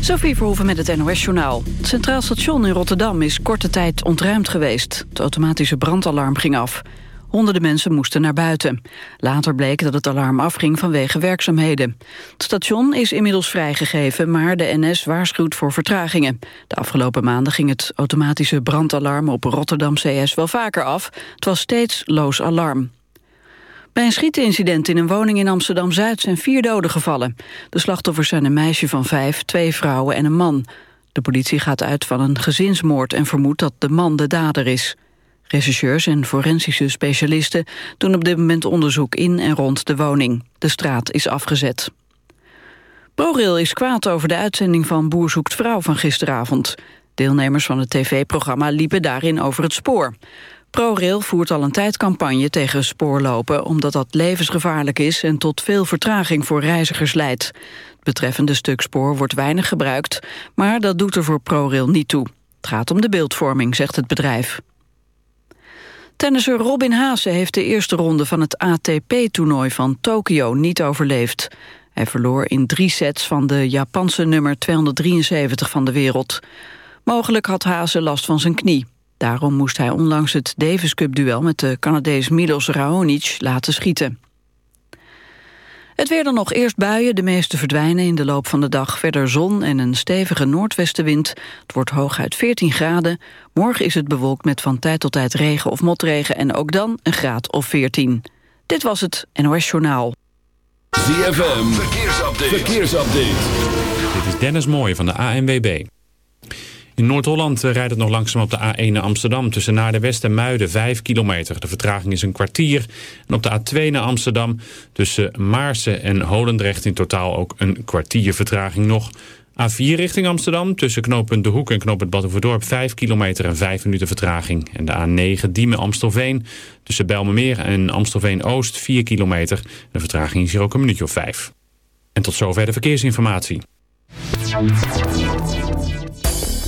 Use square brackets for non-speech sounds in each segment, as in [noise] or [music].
Sophie Verhoeven met het NOS-journaal. Het Centraal Station in Rotterdam is korte tijd ontruimd geweest. Het automatische brandalarm ging af. Honderden mensen moesten naar buiten. Later bleek dat het alarm afging vanwege werkzaamheden. Het station is inmiddels vrijgegeven, maar de NS waarschuwt voor vertragingen. De afgelopen maanden ging het automatische brandalarm op Rotterdam CS wel vaker af. Het was steeds loos alarm. Bij een schietincident in een woning in Amsterdam-Zuid zijn vier doden gevallen. De slachtoffers zijn een meisje van vijf, twee vrouwen en een man. De politie gaat uit van een gezinsmoord en vermoedt dat de man de dader is. Rechercheurs en forensische specialisten doen op dit moment onderzoek in en rond de woning. De straat is afgezet. ProRail is kwaad over de uitzending van Boer zoekt vrouw van gisteravond. Deelnemers van het tv-programma liepen daarin over het spoor. ProRail voert al een tijd campagne tegen spoorlopen... omdat dat levensgevaarlijk is en tot veel vertraging voor reizigers leidt. Het betreffende stuk spoor wordt weinig gebruikt... maar dat doet er voor ProRail niet toe. Het gaat om de beeldvorming, zegt het bedrijf. Tennisser Robin Haase heeft de eerste ronde van het ATP-toernooi van Tokio niet overleefd. Hij verloor in drie sets van de Japanse nummer 273 van de wereld. Mogelijk had Haase last van zijn knie. Daarom moest hij onlangs het Davis Cup-duel met de Canadees Milos Raonic laten schieten. Het weer dan nog eerst buien, de meeste verdwijnen in de loop van de dag. Verder zon en een stevige noordwestenwind. Het wordt hooguit 14 graden. Morgen is het bewolkt met van tijd tot tijd regen of motregen... en ook dan een graad of 14. Dit was het NOS Journaal. ZFM, verkeersupdate. verkeersupdate. Dit is Dennis Mooij van de ANWB. In Noord-Holland eh, rijdt het nog langzaam op de A1 naar Amsterdam... tussen naar de West en Muiden, 5 kilometer. De vertraging is een kwartier. En op de A2 naar Amsterdam tussen Maarsen en Holendrecht... in totaal ook een kwartier vertraging nog. A4 richting Amsterdam tussen knooppunt De Hoek en knooppunt Badhoevedorp... 5 kilometer en 5 minuten vertraging. En de A9 Diemen-Amstelveen tussen Bijlmermeer en Amstelveen-Oost... 4 kilometer. De vertraging is hier ook een minuutje of 5. En tot zover de verkeersinformatie.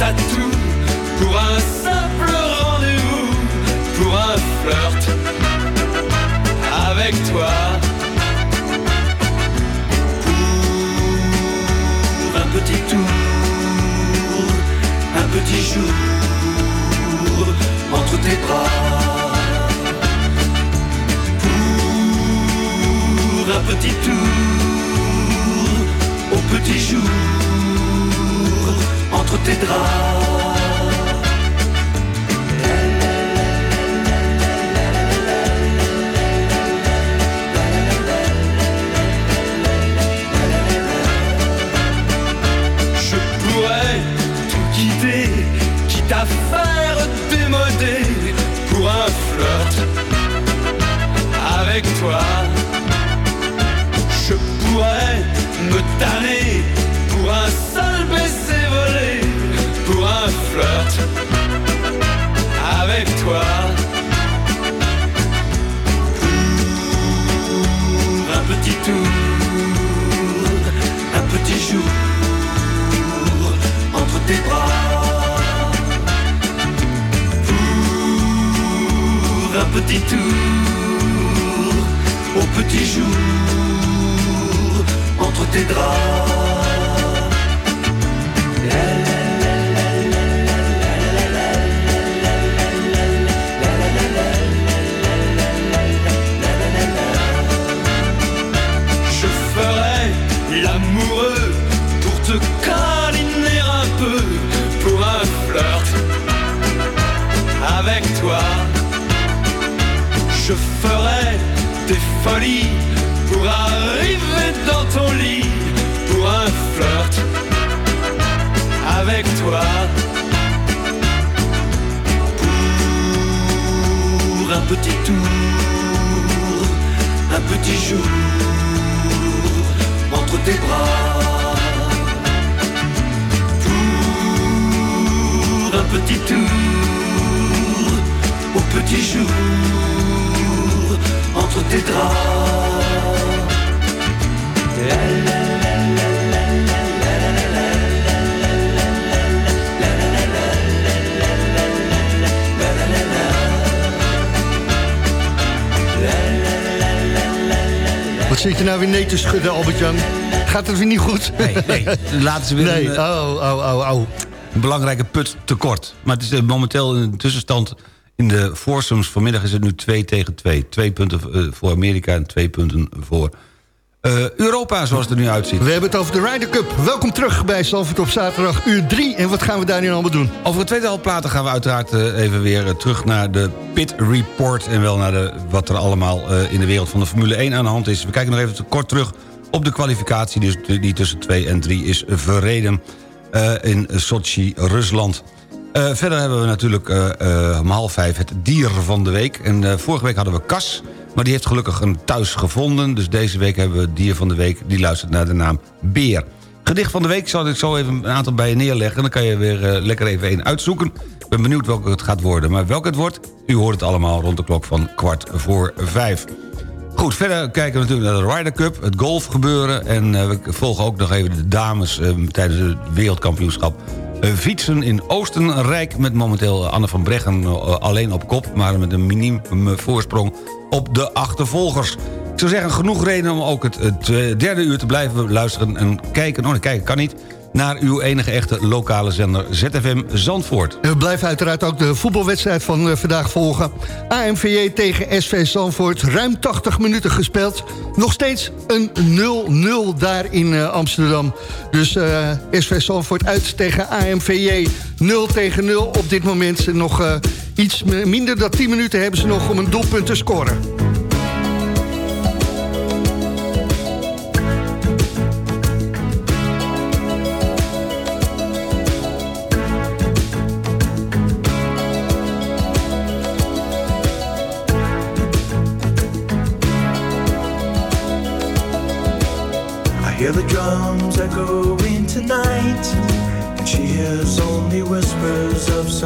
À tout. Pour un simple rendez-vous, pour un flirt avec toi. Pour un petit tour, un petit jour entre tes bras. Pour un petit tour au petit jour je pourrais tout guider, quitte à faire démoder pour un flirt avec toi. Petit tour, au petit jour entre tes draps. Je ferai l'amoureux pour te câliner Je ferai des folies pour arriver dans ton lit, pour un flirt avec toi. Pour un petit tour, un petit jour entre tes bras. Pour un petit tour, au petit jour entre tes draps. Wat zit je nou weer nee te schudden, Albert-Jan? Gaat het weer niet goed? Nee, nee. Laten ze weer Nee, een, eh, oh, oh, oh, oh. een belangrijke put tekort. Maar het is eh, momenteel een tussenstand in de foursomes. Vanmiddag is het nu 2 tegen 2. Twee punten eh, voor Amerika en twee punten voor eh, Europa, zoals het er nu uitziet. We hebben het over de Ryder Cup. Welkom terug bij Zalvoort op zaterdag, uur 3. En wat gaan we daar nu allemaal doen? Over het tweede platen gaan we uiteraard eh, even weer terug naar de pit report... en wel naar de, wat er allemaal in de wereld van de Formule 1 aan de hand is. We kijken nog even kort terug op de kwalificatie... dus die tussen 2 en 3 is verreden in Sochi, Rusland. Eh, verder hebben we natuurlijk eh, eh, om half vijf het dier van de week. En vorige week hadden we Cas, maar die heeft gelukkig een thuis gevonden. Dus deze week hebben we het dier van de week. Die luistert naar de naam Beer. Gedicht van de week zal ik zo even een aantal bij je neerleggen. En dan kan je weer lekker even één uitzoeken. Ik ben benieuwd welke het gaat worden. Maar welke het wordt, u hoort het allemaal rond de klok van kwart voor vijf. Goed, verder kijken we natuurlijk naar de Ryder Cup, het golfgebeuren... en we volgen ook nog even de dames tijdens het wereldkampioenschap fietsen in Oostenrijk... met momenteel Anne van Breggen eh, alleen op kop... maar met een minimum voorsprong op de achtervolgers. Ik zou zeggen, genoeg reden om ook het, het eh, derde uur te blijven luisteren... en kijken, oh nee, kijken kan niet... naar uw enige echte lokale zender ZFM Zandvoort. We blijven uiteraard ook de voetbalwedstrijd van eh, vandaag volgen. AMVJ tegen SV Zandvoort, ruim 80 minuten gespeeld. Nog steeds een 0-0 daar in eh, Amsterdam. Dus eh, SV Zandvoort uit tegen AMVJ 0 tegen 0 op dit moment. Nog iets minder dan 10 minuten hebben ze nog om een doelpunt te scoren.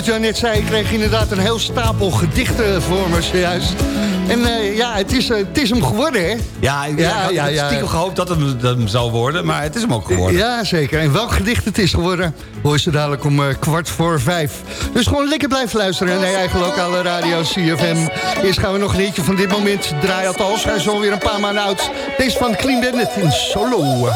Albert-Jan net zei, ik kreeg inderdaad een heel stapel gedichten voor me zojuist. En eh, ja, het is, eh, het is hem geworden, hè? Ja, ik, ja, had ja, ja, stiekem gehoopt dat het, hem zou worden, maar het is hem ook geworden. Ja, zeker. En welk gedicht het is geworden, hoor je ze dadelijk om eh, kwart voor vijf. Dus gewoon lekker blijven luisteren naar je eigen lokale radio CFM. Eerst gaan we nog een eentje van dit moment draaien. Althans, hij zo weer een paar maanden oud. Deze van Clean Bandit in Solo.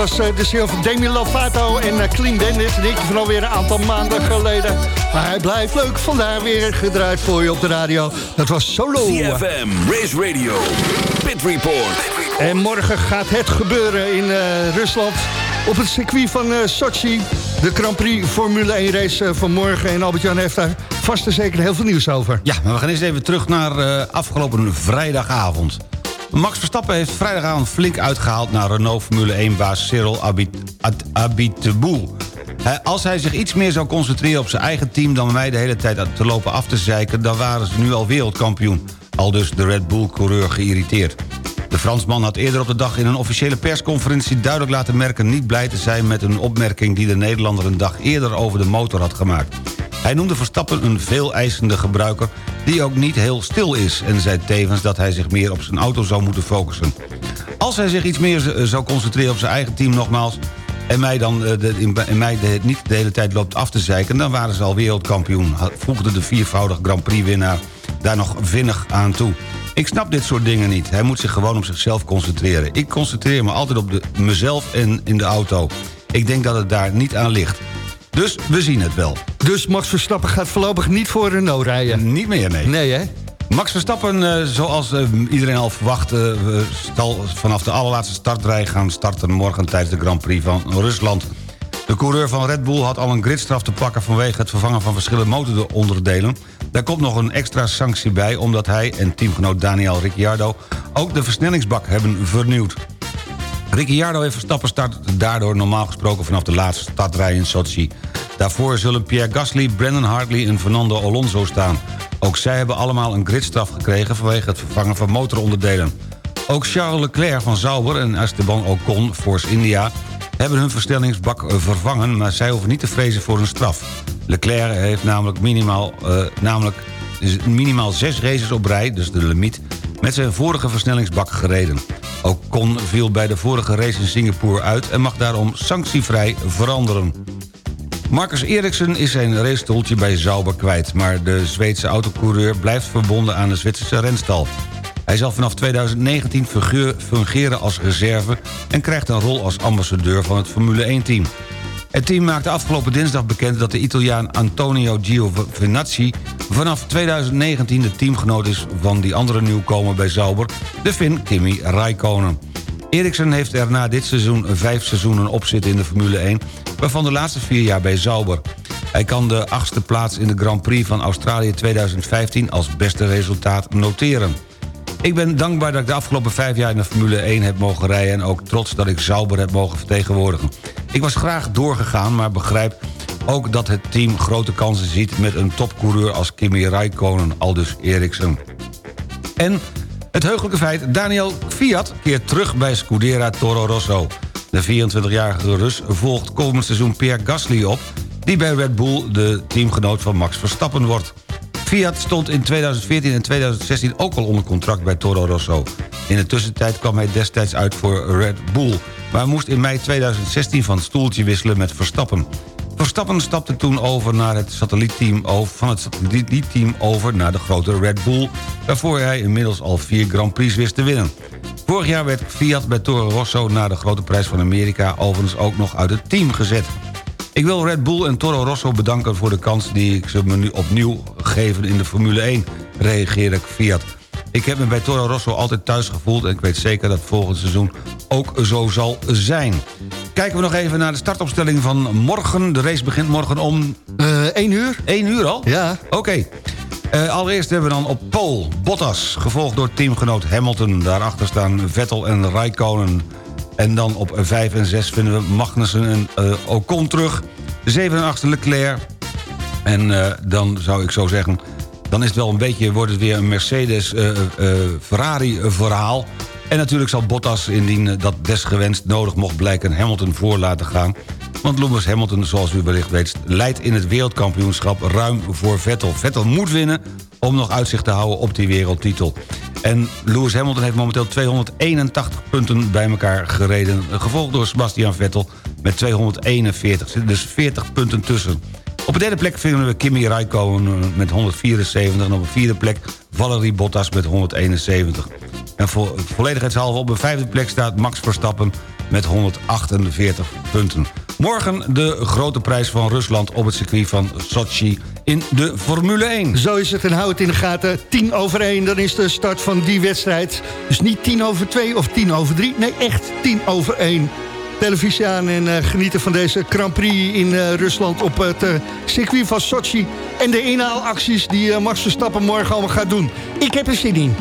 Was eh, de single van Demi Lovato en eh, Clean Bandit. Hitje van alweer een aantal maanden geleden. Maar hij blijft leuk. Vandaar weer gedraaid voor je op de radio. Dat was Solo. CFM, Race Radio, Pit Report. En morgen gaat het gebeuren in eh, Rusland. Op het circuit van eh, Sochi. De Grand Prix Formule 1 race van morgen. En Albert-Jan heeft daar vast en zeker heel veel nieuws over. Ja, maar we gaan eens even terug naar eh, afgelopen vrijdagavond. Max Verstappen heeft vrijdagavond flink uitgehaald... naar Renault Formule 1-baas Cyril Abit- Abiteboul. Als hij zich iets meer zou concentreren op zijn eigen team... dan mij de hele tijd te lopen af te zeiken... dan waren ze nu al wereldkampioen. Al dus de Red Bull-coureur geïrriteerd. De Fransman had eerder op de dag in een officiële persconferentie duidelijk laten merken niet blij te zijn met een opmerking die de Nederlander een dag eerder over de motor had gemaakt. Hij noemde Verstappen een veel eisende gebruiker die ook niet heel stil is... en zei tevens dat hij zich meer op zijn auto zou moeten focussen. Als hij zich iets meer eh, zou concentreren op zijn eigen team nogmaals... en mij, dan, eh, in, mij de, niet de hele tijd loopt af te zeiken... dan waren ze al wereldkampioen, voegde de viervoudig Grand Prix-winnaar daar nog vinnig aan toe. Ik snap dit soort dingen niet. Hij moet zich gewoon op zichzelf concentreren. Ik concentreer me altijd op de, mezelf en in de auto. Ik denk dat het daar niet aan ligt. Dus we zien het wel. Dus Max Verstappen gaat voorlopig niet voor Renault rijden. Niet meer, nee. Nee, hè? Max Verstappen, eh, zoals eh, iedereen al verwacht... eh, zal vanaf de allerlaatste startrij gaan starten morgen... tijdens de Grand Prix van Rusland. De coureur van Red Bull had al een gridstraf te pakken... vanwege het vervangen van verschillende motoronderdelen. Daar komt nog een extra sanctie bij... omdat hij en teamgenoot Daniel Ricciardo... ook de versnellingsbak hebben vernieuwd. Ricciardo heeft Verstappen start daardoor normaal gesproken vanaf de laatste startrij in Sochi. Daarvoor zullen Pierre Gasly, Brandon Hartley en Fernando Alonso staan. Ook zij hebben allemaal een gridstraf gekregen vanwege het vervangen van motoronderdelen. Ook Charles Leclerc van Sauber en Esteban Ocon, Force India... hebben hun versnellingsbak eh, vervangen, maar zij hoeven niet te vrezen voor een straf. Leclerc heeft namelijk minimaal, eh, namelijk minimaal zes races op rij, dus de limiet... met zijn vorige versnellingsbak gereden. Ocon viel bij de vorige race in Singapore uit... en mag daarom sanctievrij veranderen. Marcus Eriksen is zijn racestoeltje bij Sauber kwijt... maar de Zweedse autocoureur blijft verbonden aan de Zwitserse renstal. Hij zal vanaf 2019 fungeur- fungeren als reserve... en krijgt een rol als ambassadeur van het Formule 1-team. Het team maakte afgelopen dinsdag bekend dat de Italiaan Antonio Giovinazzi... vanaf 2019 de teamgenoot is van die andere nieuwkomer bij Sauber... de Finn Kimi Räikkönen. Eriksen heeft er na dit seizoen vijf seizoenen op zitten in de Formule 1... waarvan de laatste vier jaar bij Sauber. Hij kan de achtste plaats in de Grand Prix van Australië 2015 als beste resultaat noteren. Ik ben dankbaar dat ik de afgelopen vijf jaar in de Formule 1 heb mogen rijden... en ook trots dat ik Sauber heb mogen vertegenwoordigen. Ik was graag doorgegaan, maar begrijp ook dat het team grote kansen ziet... met een topcoureur als Kimi Räikkönen, aldus Eriksen. En het heugelijke feit, Daniel Fiat keert terug bij Scudera Toro Rosso. De 24-jarige Rus volgt komend seizoen Pierre Gasly op... die bij Red Bull de teamgenoot van Max Verstappen wordt. Fiat stond in 2014 en 2016 ook al onder contract bij Toro Rosso. In de tussentijd kwam hij destijds uit voor Red Bull... maar moest in mei 2016 van stoeltje wisselen met Verstappen. Verstappen stapte toen over naar het satellietteam over, van het satellietteam over naar de grote Red Bull... waarvoor hij inmiddels al vier Grand Prix wist te winnen. Vorig jaar werd Fiat bij Toro Rosso na de grote prijs van Amerika... overigens ook nog uit het team gezet. Ik wil Red Bull en Toro Rosso bedanken voor de kans die ik ze me nu opnieuw geven in de Formule 1, reageerde Fiat. Ik heb me bij Toro Rosso altijd thuis gevoeld en ik weet zeker dat volgend seizoen ook zo zal zijn. Kijken we nog even naar de startopstelling van morgen. De race begint morgen om Eh 1 uur? 1 uur al? Ja. Oké. Eh, allereerst hebben we dan op pole Bottas, gevolgd door teamgenoot Hamilton. Daarachter staan Vettel en Raikkonen. En dan op 5 en 6 vinden we Magnussen en eh, Ocon terug. 7 en 8 Leclerc. En dan zou ik zo zeggen... dan is het wel een beetje, wordt het weer een Mercedes-Ferrari-verhaal. en natuurlijk zal Bottas, indien eh, dat desgewenst nodig mocht blijken... Hamilton voor laten gaan. Want Lewis Hamilton, zoals u wellicht weet... leidt in het wereldkampioenschap ruim voor Vettel. Vettel moet winnen om nog uitzicht te houden op die wereldtitel. En Lewis Hamilton heeft momenteel 281 punten bij elkaar gereden. Gevolgd door Sebastian Vettel met 241. Er zitten dus 40 punten tussen. Op de derde plek vinden we Kimi Räikkönen met 174... en op de vierde plek Valerie Bottas met 171. En voor volledigheidshalve op de vijfde plek staat Max Verstappen met 148 punten. Morgen de grote prijs van Rusland op het circuit van Sochi in de Formule 1. Zo is het en hou het in de gaten. 10 over 1, dan is de start van die wedstrijd. Dus niet 10 over 2 of 10 over 3. Nee, echt 10 over 1. Televisie aan en eh, genieten van deze Grand Prix in eh, Rusland op het eh, circuit van Sochi. En de inhaalacties die Max Verstappen morgen allemaal gaat doen. Ik heb er zin in.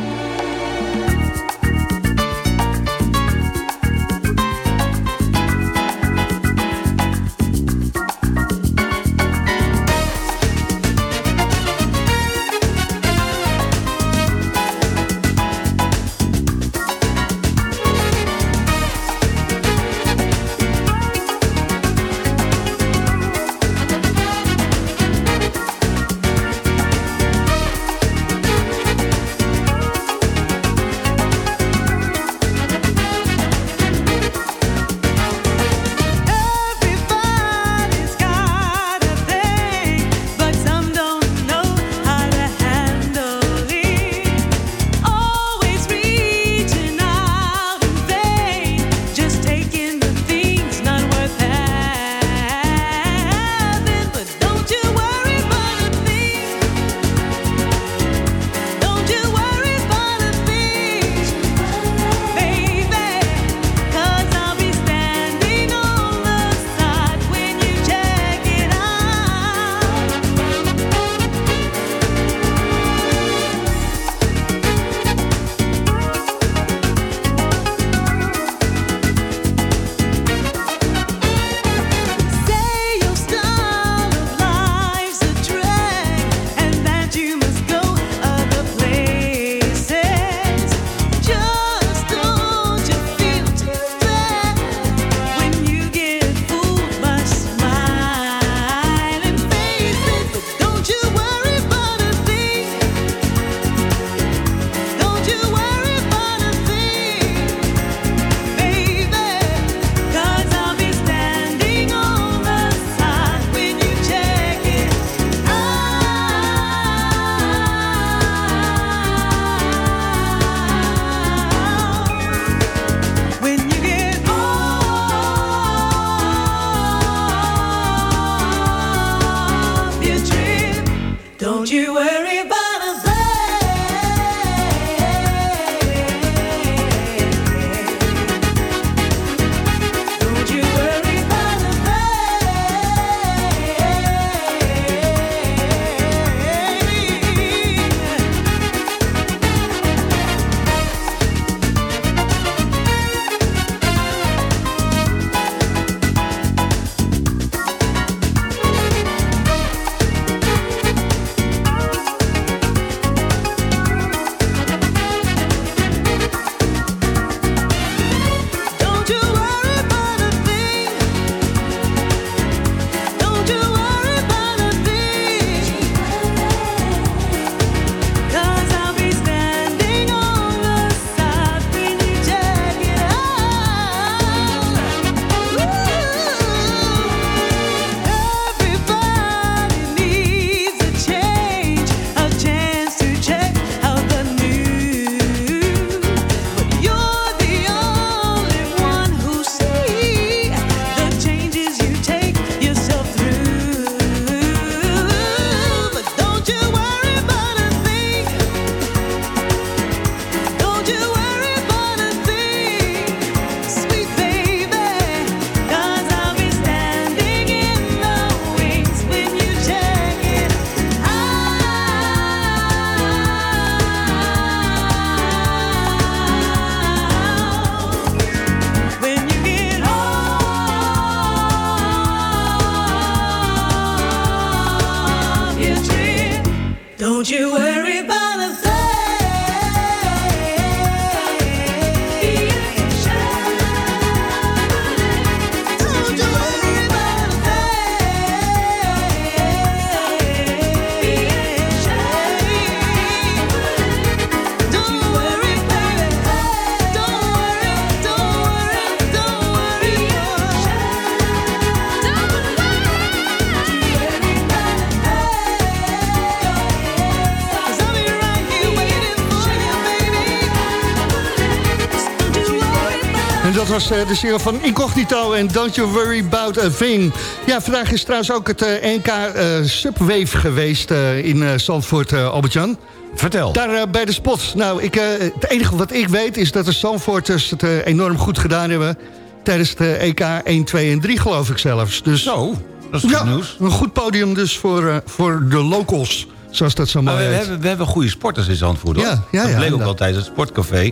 De single van Incognito en Don't You Worry About a Thing. Ja, vandaag is trouwens ook het eh, NK eh, Subwave geweest eh, in eh, Zandvoort, eh, Albert-Jan. Vertel. Daar eh, bij de spot. Nou, ik, eh, het enige wat ik weet is dat de Zandvoorters het eh, enorm goed gedaan hebben... tijdens eh, EK 1, 2 en 3 geloof ik zelfs. Dus, Zo, dat is goed ja, nieuws. een goed podium dus voor, eh, voor de locals, zoals dat zo Maar mooi we, heet. hebben, we hebben goede sporters in Zandvoort, hoor. Ja, ja, dat ja, bleek ook inderdaad. al tijdens het sportcafé.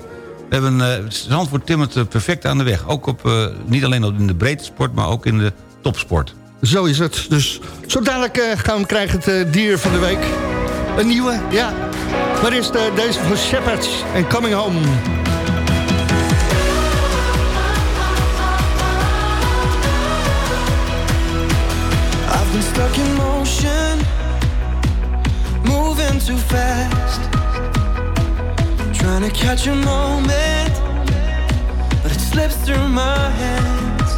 We hebben eh, Zandvoort timmert eh, perfect aan de weg. Ook op, eh, niet alleen op in de breedte sport, maar ook in de topsport. Zo is het. Dus zo dadelijk eh, gaan we krijgen het eh, dier van de week. Een nieuwe, ja. Maar eerst eh, deze van Shepherds en Coming Home. I've been stuck in motion, moving too fast. Trying to catch a moment, but it slips through my hands.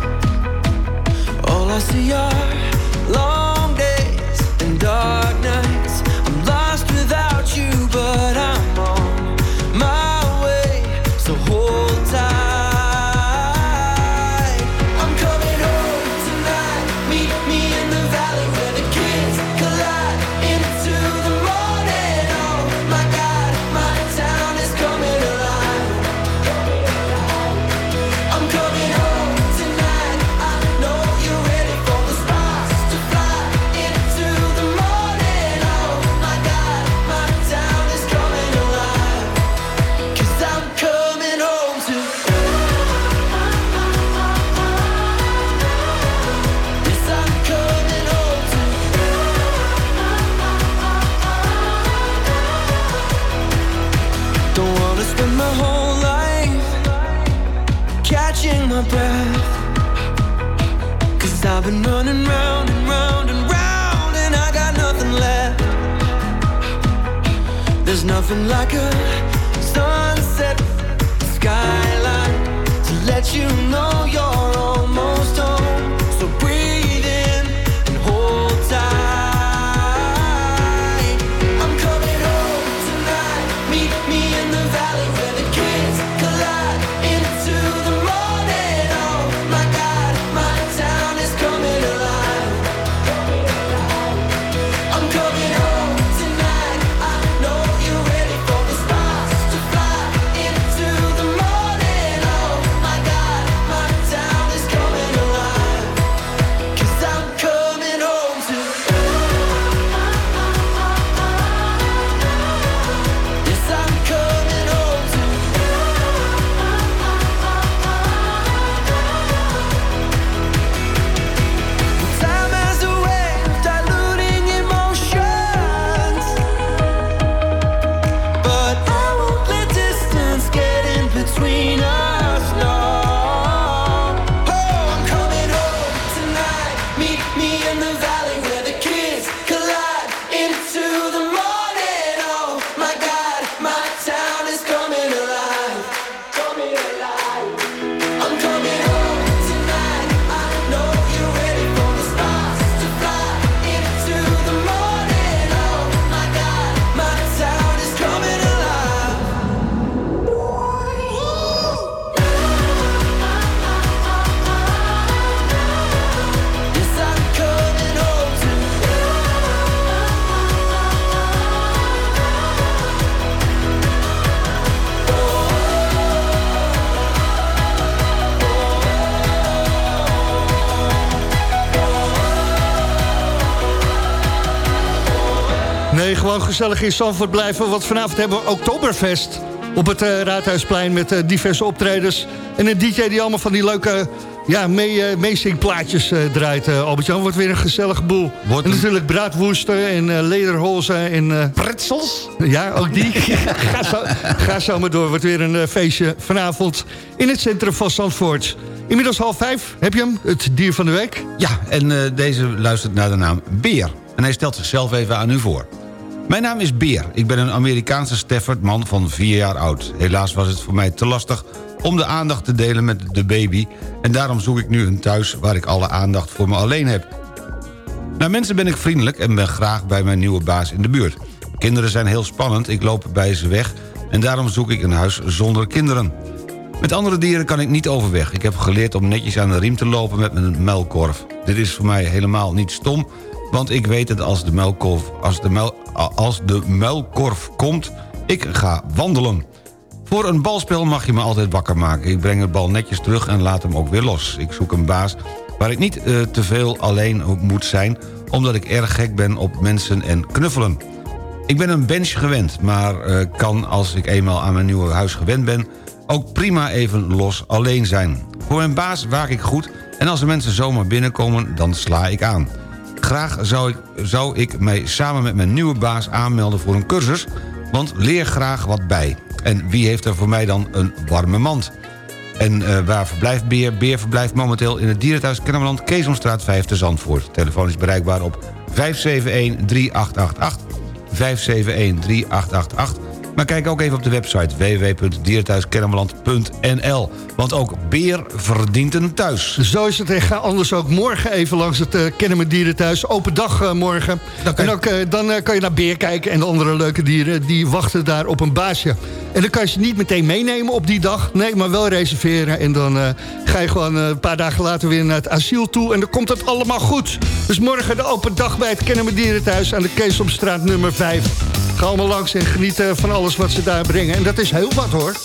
All I see are long days and dark running round and round and round and I got nothing left. There's nothing like a sunset skyline to let you know you're almost gezellig in Zandvoort blijven. Want vanavond hebben we Oktoberfest op het eh, Raadhuisplein... met eh, diverse optredens. En een DJ die allemaal van die leuke ja, mee, eh, meezingplaatjes draait. Albert-Jan, wordt weer een gezellige boel. Wordt en natuurlijk braadwoesten en lederholzen en... Pretzels? ja, ook die. [laughs] ga, zo, ga zo maar door. Wordt weer een feestje vanavond in het centrum van Zandvoort. Inmiddels half vijf. Heb je hem? Het dier van de week? Ja, en deze luistert naar de naam Beer. En hij stelt zichzelf even aan u voor. Mijn naam is Beer. Ik ben een Amerikaanse Stafford man van 4 jaar oud. Helaas was het voor mij te lastig om de aandacht te delen met de baby... en daarom zoek ik nu een thuis waar ik alle aandacht voor me alleen heb. Naar mensen ben ik vriendelijk en ben graag bij mijn nieuwe baas in de buurt. Kinderen zijn heel spannend, ik loop bij ze weg... en daarom zoek ik een huis zonder kinderen. Met andere dieren kan ik niet overweg. Ik heb geleerd om netjes aan de riem te lopen met mijn muilkorf. Dit is voor mij helemaal niet stom... want ik weet dat als de, muilkorf, als de, als de muilkorf komt, ik ga wandelen. Voor een balspel mag je me altijd wakker maken. Ik breng de bal netjes terug en laat hem ook weer los. Ik zoek een baas waar ik niet eh, te veel alleen moet zijn... omdat ik erg gek ben op mensen en knuffelen. Ik ben een bench gewend, maar eh, kan als ik eenmaal aan mijn nieuwe huis gewend ben... ook prima even los alleen zijn. Voor mijn baas waak ik goed en als de mensen zomaar binnenkomen, dan sla ik aan. Graag zou ik, zou ik mij samen met mijn nieuwe baas aanmelden voor een cursus... want leer graag wat bij. En wie heeft er voor mij dan een warme mand? En eh, waar verblijft Beer? Beer verblijft momenteel in het dierenthuis Kennemerland... Keesomstraat 5 te Zandvoort. Telefoon is bereikbaar op 571-3888. 571-3888. Maar kijk ook even op de website www.dierenthuiskennemerland.nl. Want ook Beer verdient een thuis. Zo is het. Ik ga anders ook morgen even langs het uh, Kennemer Dierenthuis. Open dag eh, morgen. Dan En ook, eh, dan kan je naar Beer kijken en de andere leuke dieren. Die wachten daar op een baasje. En dan kan je ze niet meteen meenemen op die dag. Nee, maar wel reserveren. En dan ga je gewoon een paar dagen later weer naar het asiel toe. En dan komt het allemaal goed. Dus morgen de open dag bij het Kennemer Dierenthuis... aan de Keesomstraat nummer 5. Ga allemaal langs en genieten van alles wat ze daar brengen. En dat is heel wat hoor.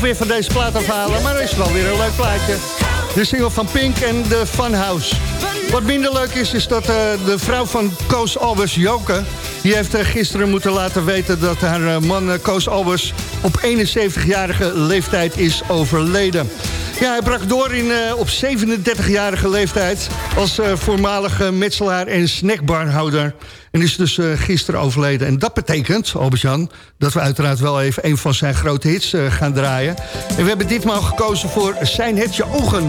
Weer van deze plaat afhalen, maar er is wel weer een leuk plaatje. De single van Pink en de Funhouse. Wat minder leuk is, is dat eh, de vrouw van Koos Albers, Joke... die heeft eh, gisteren moeten laten weten dat haar eh, man Koos Albers... op 71-jarige leeftijd is overleden. Ja, hij brak door in, eh, op 37-jarige leeftijd... als eh, voormalige metselaar en snackbarhouder. En is dus eh, gisteren overleden. En dat betekent, Albert-Jan, dat we uiteraard wel even... een van zijn grote hits gaan draaien. En we hebben ditmaal gekozen voor Zijn het je ogen.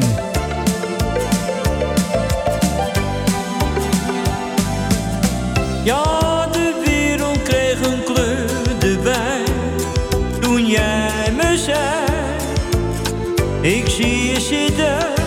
Ik zie je zitten.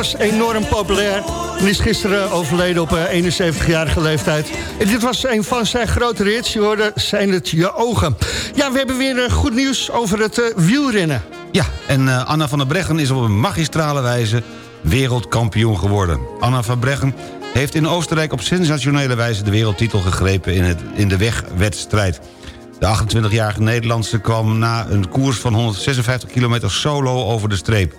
Was enorm populair. En is gisteren overleden op eh, 71-jarige leeftijd. En dit was een van zijn grote hits. Je hoorde Zijn het je ogen. Ja, we hebben weer eh, goed nieuws over het eh, wielrennen. Ja, en eh, Anna van der Breggen is op een magistrale wijze wereldkampioen geworden. Anna van Breggen heeft in Oostenrijk op sensationele wijze... de wereldtitel gegrepen in, het, in de wegwedstrijd. De 28-jarige Nederlandse kwam na een koers van 156 kilometer solo over de streep.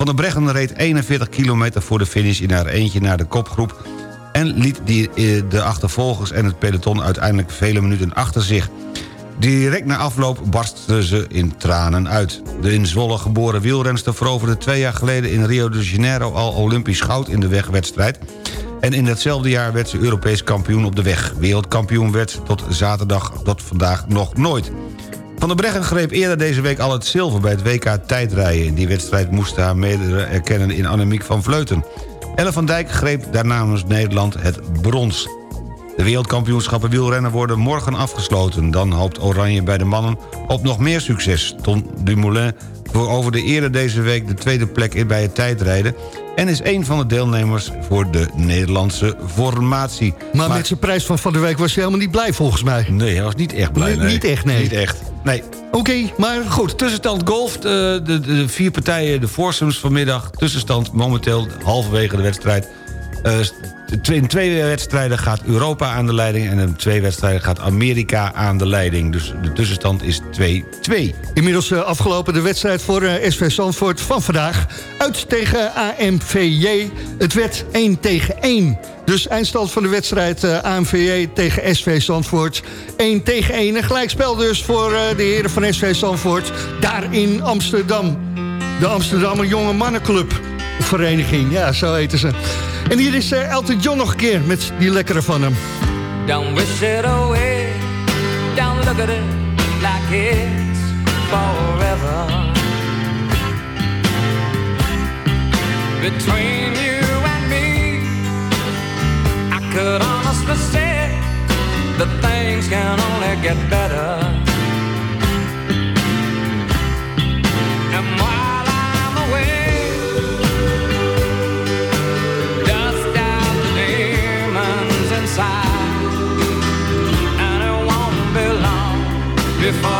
Van der Breggen reed 41 kilometer voor de finish in haar eentje naar de kopgroep... en liet die, eh, de achtervolgers en het peloton uiteindelijk vele minuten achter zich. Direct na afloop barstte ze in tranen uit. De in Zwolle geboren wielrenster veroverde twee jaar geleden... in Rio de Janeiro al Olympisch goud in de wegwedstrijd. En in datzelfde jaar werd ze Europees kampioen op de weg. Wereldkampioen werd tot zaterdag tot vandaag nog nooit. Van der Breggen greep eerder deze week al het zilver bij het WK tijdrijden. In die wedstrijd moesten haar mede erkennen in Annemiek van Vleuten. Elle van Dijk greep daar namens Nederland het brons. De wereldkampioenschappen wielrennen worden morgen afgesloten. Dan hoopt Oranje bij de mannen op nog meer succes. Tom Dumoulin veroverde eerder deze week de tweede plek in bij het tijdrijden... en is een van de deelnemers voor de Nederlandse formatie. Maar, met zijn prijs van van de week was hij helemaal niet blij volgens mij. Nee, hij was niet echt blij. Nee, nee. niet echt, nee. Niet echt. Nee. Oké, maar goed. Tussenstand golf, de, de, de vier partijen, de foursomes vanmiddag. Tussenstand momenteel halverwege de wedstrijd. Eh, in twee wedstrijden gaat Europa aan de leiding... en in twee wedstrijden gaat Amerika aan de leiding. Dus de tussenstand is 2-2. Inmiddels eh, afgelopen de wedstrijd voor eh, SV Zandvoort van vandaag. Uit tegen AMVJ. Het werd 1 tegen 1. Dus eindstand van de wedstrijd eh, AMVJ tegen SV Zandvoort. 1 tegen 1. Een gelijkspel dus voor de heren van SV Zandvoort. Daar in Amsterdam. De Amsterdammer Jonge Mannenclub. Vereniging, ja, zo heten ze. En hier is eh, Elton John nog een keer met die lekkere van hem. Don't wish it away. Don't look at it like it's forever. Between you and me, I honestly say that things can only get better. Before you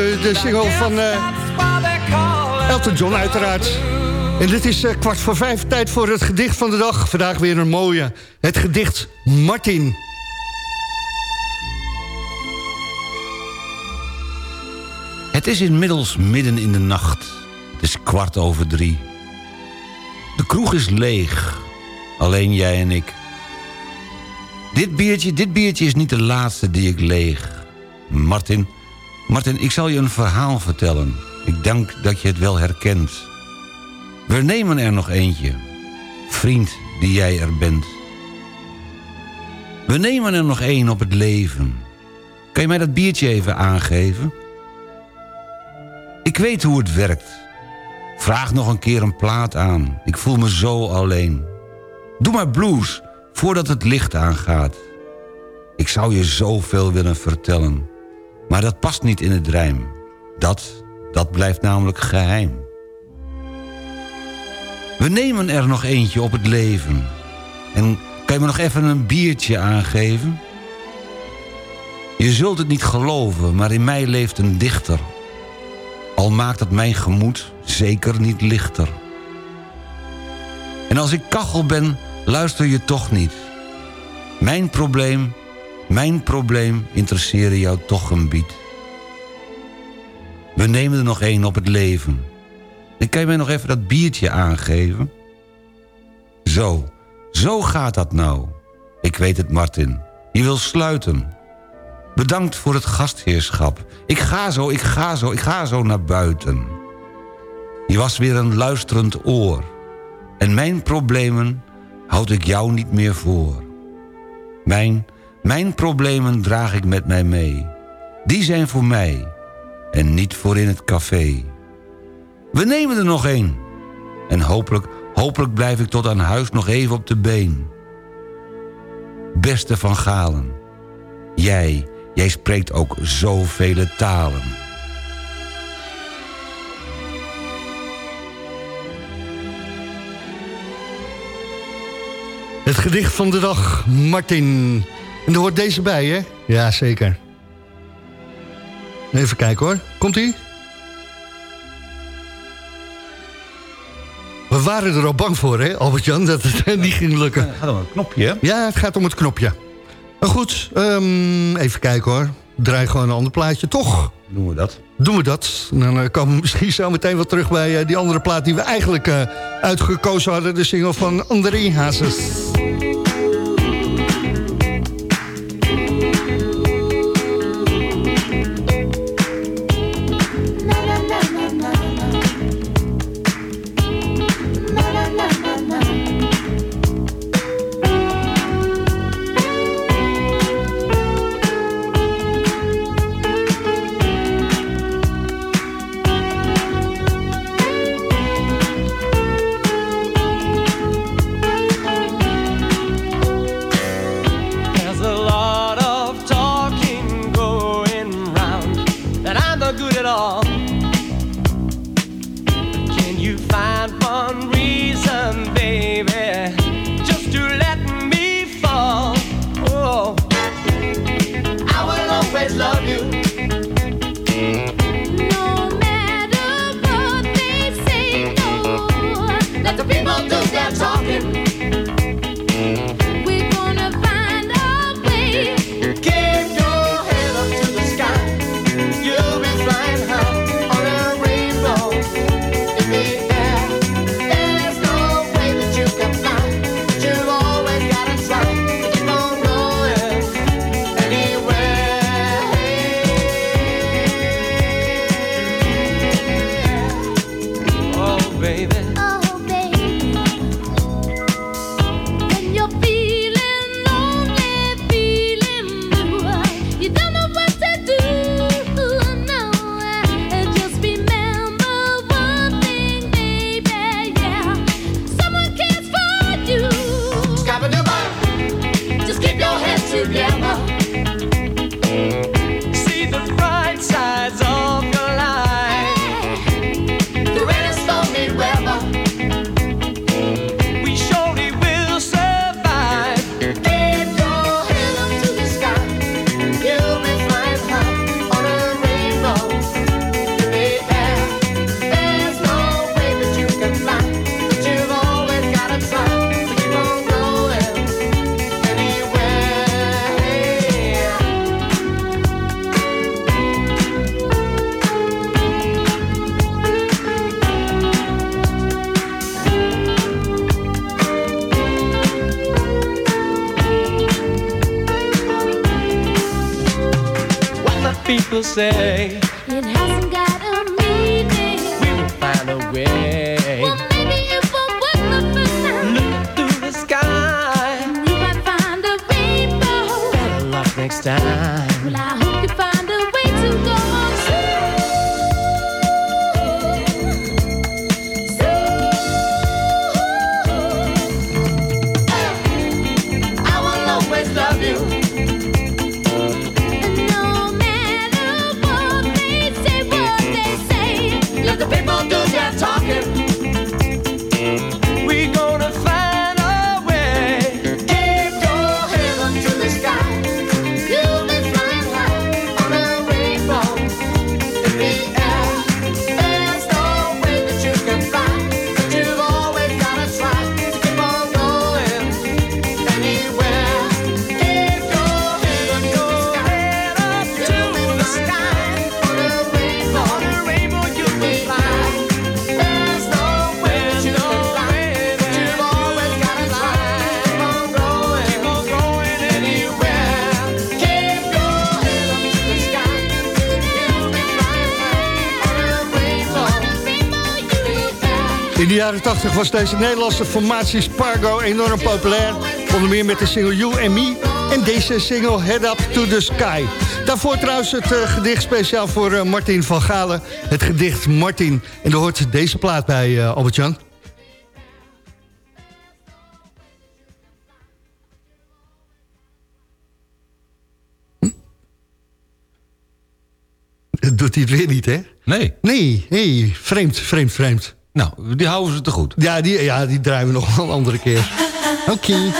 de single van eh, Elton John uiteraard. En dit is eh, kwart voor vijf, tijd voor het gedicht van de dag. Vandaag weer een mooie. Het gedicht Martin. Het is inmiddels midden in de nacht. Het is kwart over drie. De kroeg is leeg. Alleen jij en ik. Dit biertje, dit biertje is niet de laatste die ik leeg. Martin, Martin, ik zal je een verhaal vertellen. Ik denk dat je het wel herkent. We nemen er nog eentje. Vriend die jij er bent. We nemen er nog één op het leven. Kan je mij dat biertje even aangeven? Ik weet hoe het werkt. Vraag nog een keer een plaat aan. Ik voel me zo alleen. Doe maar blues voordat het licht aangaat. Ik zou je zoveel willen vertellen. Maar dat past niet in het rijm. Dat, dat blijft namelijk geheim. We nemen er nog eentje op het leven. En kan je me nog even een biertje aangeven? Je zult het niet geloven, maar in mij leeft een dichter. Al maakt het mijn gemoed zeker niet lichter. En als ik kachel ben, luister je toch niet. Mijn probleem, mijn probleem interesseerde jou toch een bied. We nemen er nog één op het leven. En kan je mij nog even dat biertje aangeven? Zo, zo gaat dat nou. Ik weet het, Martin. Je wil sluiten. Bedankt voor het gastheerschap. Ik ga zo, ik ga zo, ik ga zo naar buiten. Je was weer een luisterend oor. En mijn problemen houd ik jou niet meer voor. Mijn, mijn problemen draag ik met mij mee. Die zijn voor mij en niet voor in het café. We nemen er nog één. En hopelijk, hopelijk blijf ik tot aan huis nog even op de been. Beste van Galen, jij, jij spreekt ook zoveel talen. Het gedicht van de dag, Martin. En er hoort deze bij, hè? Ja, zeker. Even kijken hoor. Komt-ie? We waren er al bang voor, hè, Albert-Jan, dat het [laughs] niet ging lukken. Het gaat om een knopje. Ja, het gaat om het knopje. Maar goed, ehm, even kijken hoor. Draai gewoon een ander plaatje, toch? Doen we dat? Doen we dat. Dan eh, komen we [laughs] misschien zo meteen wel terug bij eh, die andere plaat... die we eigenlijk eh, uitgekozen hadden. De single van André Hazes. People say, It hasn't got a meaning. we will find a way. Well, maybe it won't work the first time. Look through the sky, You might find a rainbow. better luck next time. Jaren 80 was deze Nederlandse formatie Spargo enorm populair. Onder meer met de single You and Me en deze single Head Up to the Sky. Daarvoor trouwens het eh, gedicht speciaal voor eh, Martin van Galen. Het gedicht Martin. En daar hoort deze plaat bij, eh, Albert-Jan. Hm? Doet hij het weer niet, hè? Nee. Nee, nee, vreemd, vreemd, vreemd. Nou, die houden ze te goed. Ja, die, ja, die draaien we nog wel een andere keer. [laughs] Oké.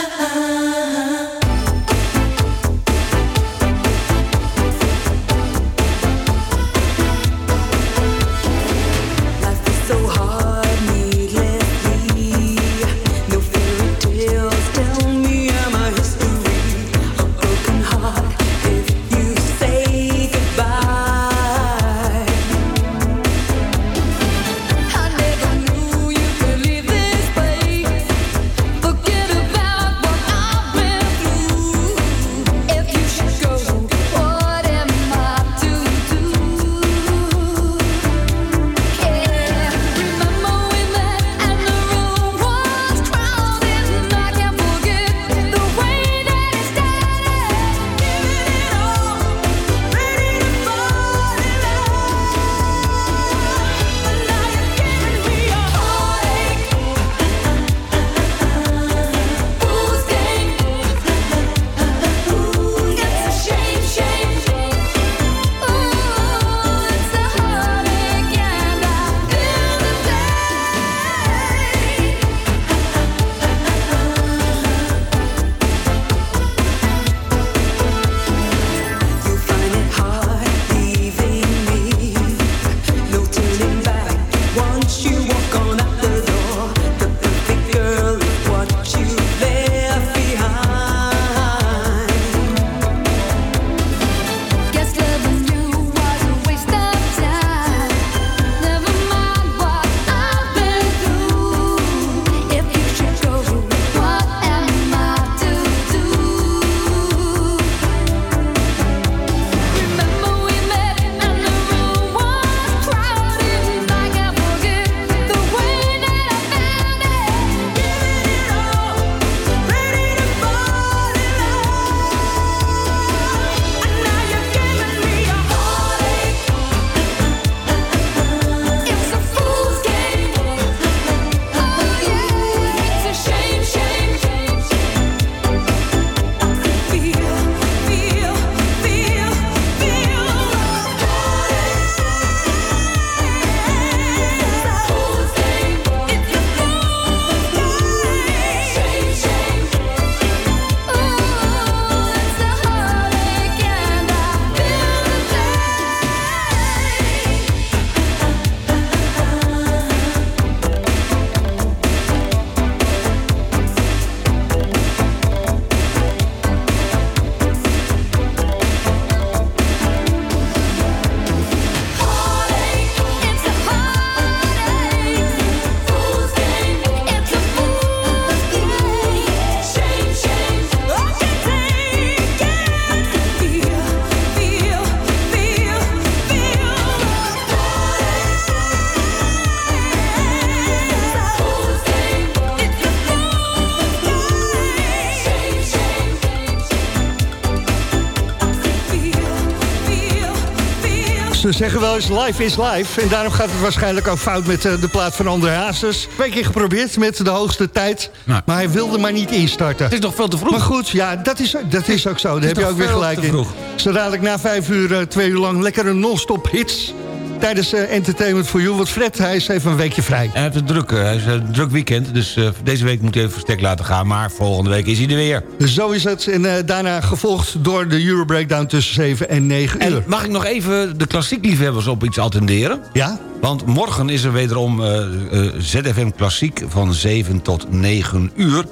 Zeggen wel eens life is life. En daarom gaat het waarschijnlijk ook fout met eh, de plaat van André Hazes. Twee keer geprobeerd met de hoogste tijd. Nou. Maar hij wilde maar niet instarten. Het is nog veel te vroeg. Maar goed, ja, dat is, dat is ook zo. Daar heb je ook weer veel gelijk te in. vroeg. Zo dadelijk na vijf uur, eh, twee uur lang... lekkere non-stop hits tijdens eh, Entertainment for You. Want Fred, hij is even een weekje vrij. Hij heeft een druk, eh, hij is een druk weekend, dus eh, deze week moet hij even verstek laten gaan. Maar volgende week is hij er weer. Zo is het. En eh, daarna gevolgd door de Euro Breakdown tussen 7 en 9 uur. En mag ik nog even de klassiek liefhebbers op iets attenderen? Ja? Want morgen is er wederom eh, eh, ZFM Klassiek van 7 tot 9 uur.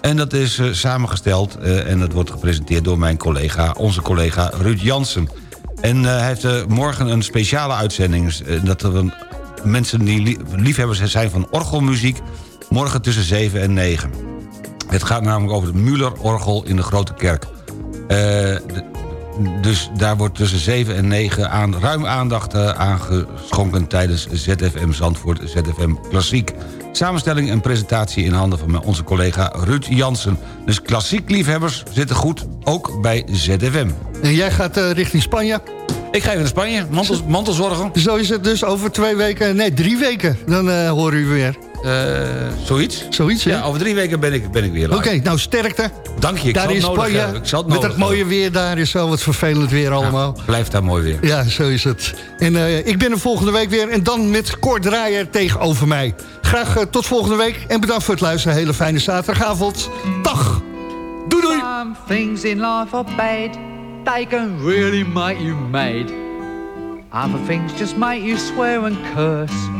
En dat is eh, samengesteld eh, en dat wordt gepresenteerd door mijn collega, onze collega Ruud Jansen. En eh, hij heeft eh, morgen een speciale uitzending. eh, dat er mensen die lie- liefhebbers zijn van orgelmuziek... morgen tussen 7 en 9. Het gaat namelijk over het Müller-orgel in de Grote Kerk. Dus daar wordt tussen 7 en 9 aan, ruim aandacht aangeschonken... tijdens ZFM Zandvoort, ZFM Klassiek. Samenstelling en presentatie in handen van onze collega Ruud Jansen. Dus klassiek liefhebbers zitten goed, ook bij ZFM. En jij gaat uh, richting Spanje? Ik ga even naar Spanje, Mantels, mantelzorgen. Zo is het dus over twee weken, nee drie weken, dan uh, horen u weer. Uh, zoiets? Zoiets, ja. over drie weken ben ik, ben ik weer live. Oké, okay, nou sterkte. Dank je, ik daar zal het nodig Spanje, hebben. Ik zal het met dat mooie hebben. weer daar is zo wat vervelend weer allemaal. Ja, blijft daar mooi weer. Ja, zo is het. En uh, ik ben er volgende week weer en dan met Kort Draaier tegenover mij. Graag uh, tot volgende week en bedankt voor het luisteren. Hele fijne zaterdagavond. Dag! Doei doei! Some things in life are bad. They can really make you mad. Other things just make you swear and curse.